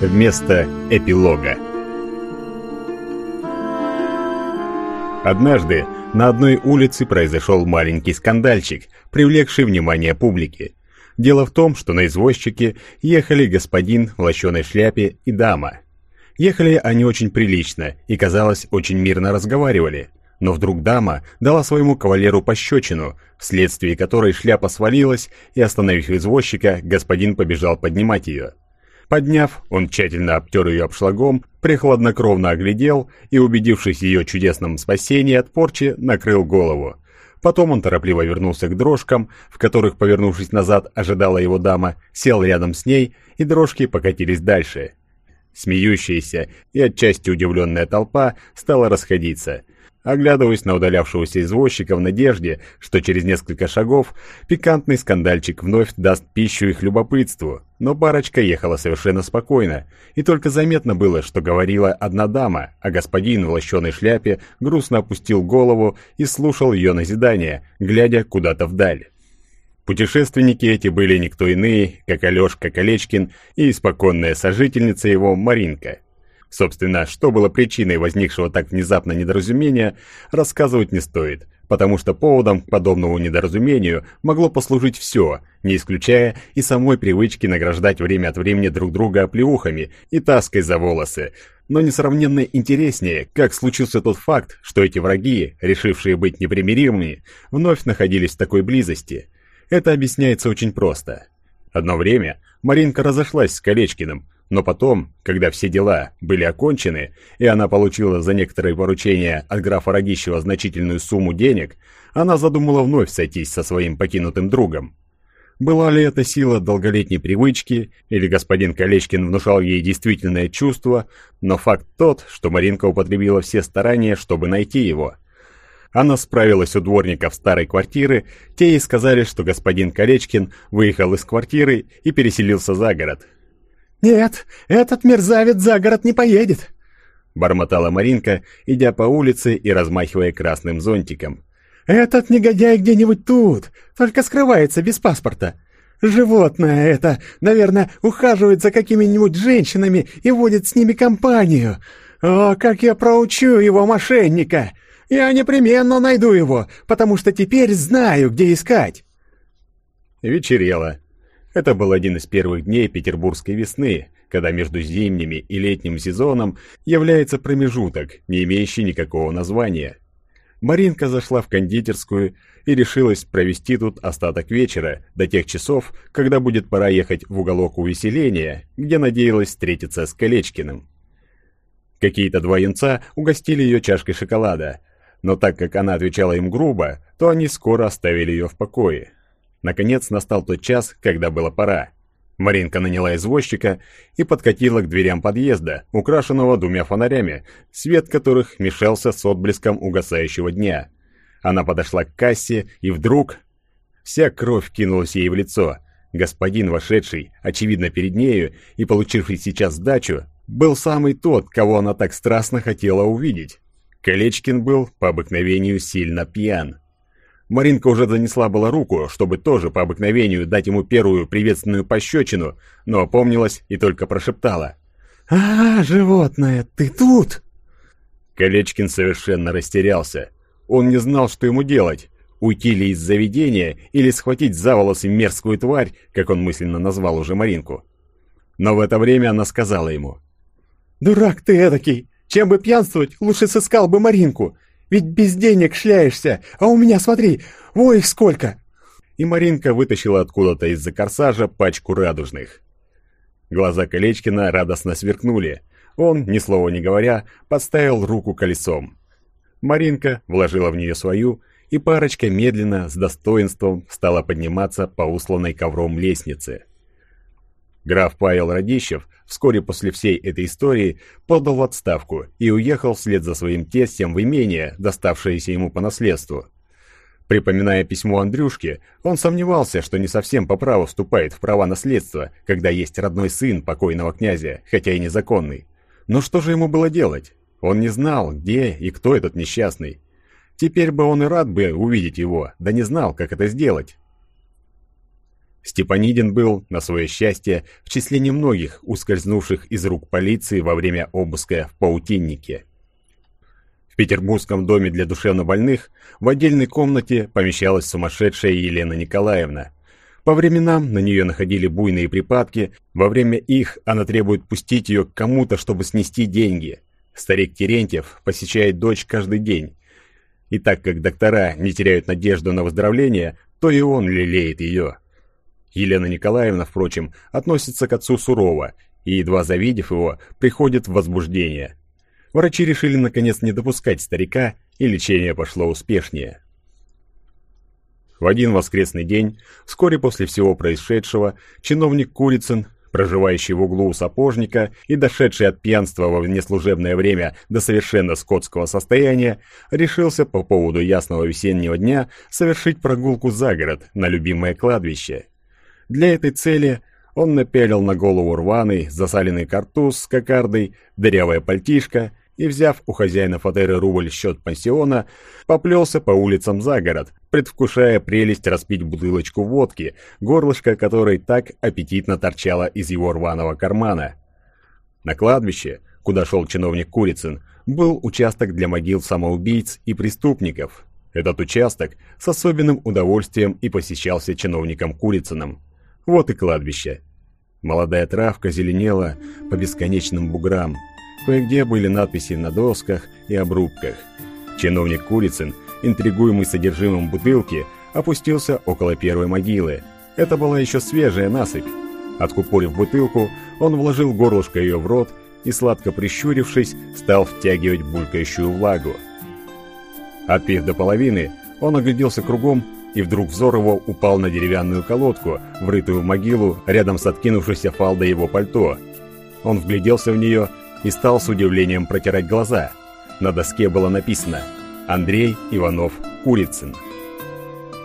вместо эпилога. Однажды на одной улице произошел маленький скандальчик, привлекший внимание публики. Дело в том, что на извозчике ехали господин в лощеной шляпе и дама. Ехали они очень прилично и, казалось, очень мирно разговаривали. Но вдруг дама дала своему кавалеру пощечину, вследствие которой шляпа свалилась, и, остановив извозчика, господин побежал поднимать ее. Подняв, он тщательно обтер ее обшлагом, прихладнокровно оглядел и, убедившись в ее чудесном спасении от порчи, накрыл голову. Потом он торопливо вернулся к дрожкам, в которых, повернувшись назад, ожидала его дама, сел рядом с ней, и дрожки покатились дальше. Смеющаяся и отчасти удивленная толпа стала расходиться – оглядываясь на удалявшегося извозчика в надежде, что через несколько шагов пикантный скандальчик вновь даст пищу их любопытству. Но парочка ехала совершенно спокойно, и только заметно было, что говорила одна дама, а господин в лощеной шляпе грустно опустил голову и слушал ее назидание, глядя куда-то вдаль. Путешественники эти были никто иные, как Алешка Колечкин и испоконная сожительница его Маринка – Собственно, что было причиной возникшего так внезапно недоразумения, рассказывать не стоит, потому что поводом к подобному недоразумению могло послужить все, не исключая и самой привычки награждать время от времени друг друга оплеухами и таской за волосы, но несравненно интереснее, как случился тот факт, что эти враги, решившие быть непримиримыми, вновь находились в такой близости. Это объясняется очень просто. Одно время Маринка разошлась с Колечкиным, но потом, когда все дела были окончены, и она получила за некоторые поручения от графа Рогищева значительную сумму денег, она задумала вновь сойтись со своим покинутым другом. Была ли это сила долголетней привычки, или господин Колечкин внушал ей действительное чувство, но факт тот, что Маринка употребила все старания, чтобы найти его. Она справилась у дворников старой квартиры, те ей сказали, что господин Колечкин выехал из квартиры и переселился за город – «Нет, этот мерзавец за город не поедет!» Бормотала Маринка, идя по улице и размахивая красным зонтиком. «Этот негодяй где-нибудь тут, только скрывается без паспорта. Животное это, наверное, ухаживает за какими-нибудь женщинами и водит с ними компанию. О, как я проучу его, мошенника! Я непременно найду его, потому что теперь знаю, где искать!» Вечерело. Это был один из первых дней петербургской весны, когда между зимними и летним сезоном является промежуток, не имеющий никакого названия. Маринка зашла в кондитерскую и решилась провести тут остаток вечера, до тех часов, когда будет пора ехать в уголок увеселения, где надеялась встретиться с Колечкиным. Какие-то два юнца угостили ее чашкой шоколада, но так как она отвечала им грубо, то они скоро оставили ее в покое. Наконец настал тот час, когда было пора. Маринка наняла извозчика и подкатила к дверям подъезда, украшенного двумя фонарями, свет которых мешался с отблеском угасающего дня. Она подошла к кассе, и вдруг... Вся кровь кинулась ей в лицо. Господин, вошедший, очевидно, перед нею и получивший сейчас сдачу, был самый тот, кого она так страстно хотела увидеть. Колечкин был, по обыкновению, сильно пьян. Маринка уже занесла была руку, чтобы тоже по обыкновению дать ему первую приветственную пощечину, но опомнилась и только прошептала. «А, животное, ты тут?» Колечкин совершенно растерялся. Он не знал, что ему делать. Уйти ли из заведения или схватить за волосы мерзкую тварь, как он мысленно назвал уже Маринку. Но в это время она сказала ему. «Дурак ты эдакий! Чем бы пьянствовать, лучше сыскал бы Маринку. Ведь без денег шляешься, а у меня, смотри, ой, сколько!» И Маринка вытащила откуда-то из-за корсажа пачку радужных. Глаза Колечкина радостно сверкнули. Он, ни слова не говоря, подставил руку колесом. Маринка вложила в нее свою, и парочка медленно, с достоинством, стала подниматься по усланной ковром лестнице. Граф Павел Радищев вскоре после всей этой истории подал в отставку и уехал вслед за своим тестем в имение, доставшееся ему по наследству. Припоминая письмо Андрюшке, он сомневался, что не совсем по праву вступает в права наследства, когда есть родной сын покойного князя, хотя и незаконный. Но что же ему было делать? Он не знал, где и кто этот несчастный. Теперь бы он и рад бы увидеть его, да не знал, как это сделать. Степанидин был, на свое счастье, в числе немногих, ускользнувших из рук полиции во время обыска в паутиннике. В петербургском доме для душевнобольных в отдельной комнате помещалась сумасшедшая Елена Николаевна. По временам на нее находили буйные припадки, во время их она требует пустить ее к кому-то, чтобы снести деньги. Старик Терентьев посещает дочь каждый день. И так как доктора не теряют надежду на выздоровление, то и он лелеет ее. Елена Николаевна, впрочем, относится к отцу сурово и, едва завидев его, приходит в возбуждение – Врачи решили наконец не допускать старика, и лечение пошло успешнее. В один воскресный день, вскоре после всего происшедшего, чиновник Курицын, проживающий в углу у сапожника и дошедший от пьянства во внеслужебное время до совершенно скотского состояния, решился по поводу ясного весеннего дня совершить прогулку за город на любимое кладбище. Для этой цели он напялил на голову рваный, засаленный картуз с кокардой, дырявое пальтишко и, взяв у хозяина фатеры рубль счет пансиона, поплелся по улицам за город, предвкушая прелесть распить бутылочку водки, горлышко которой так аппетитно торчало из его рваного кармана. На кладбище, куда шел чиновник Курицын, был участок для могил самоубийц и преступников. Этот участок с особенным удовольствием и посещался чиновником Курицыным. Вот и кладбище. Молодая травка зеленела по бесконечным буграм, Кое-где были надписи на досках и обрубках. Чиновник Курицын, интригуемый содержимым бутылки, опустился около первой могилы. Это была еще свежая насыпь. Откупорив бутылку, он вложил горлышко ее в рот и, сладко прищурившись, стал втягивать булькающую влагу. Отпив до половины, он огляделся кругом, и вдруг взор его упал на деревянную колодку, врытую в могилу рядом с откинувшейся фалдой его пальто. Он вгляделся в нее и стал с удивлением протирать глаза. На доске было написано «Андрей Иванов Курицын».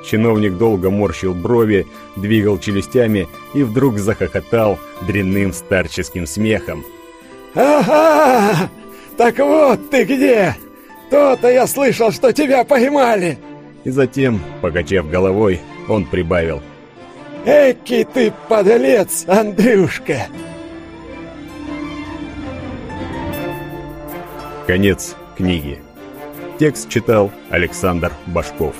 Чиновник долго морщил брови, двигал челюстями и вдруг захохотал дрянным старческим смехом. «Ага! Так вот ты где! То-то я слышал, что тебя поймали!» И затем, покачав головой, он прибавил. «Эки ты подлец, Андрюшка!» Конец книги. Текст читал Александр Башков.